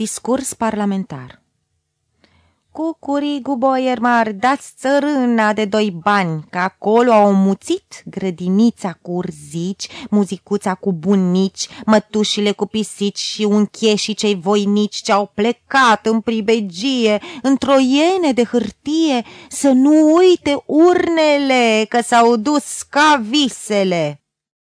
Discurs parlamentar Cucurigu, boier mari, dați țărâna de doi bani, că acolo au muțit grădinița cu urzici, muzicuța cu bunici, mătușile cu pisici și uncheșii cei voinici ce au plecat în pribegie, într-o iene de hârtie, să nu uite urnele, că s-au dus ca visele.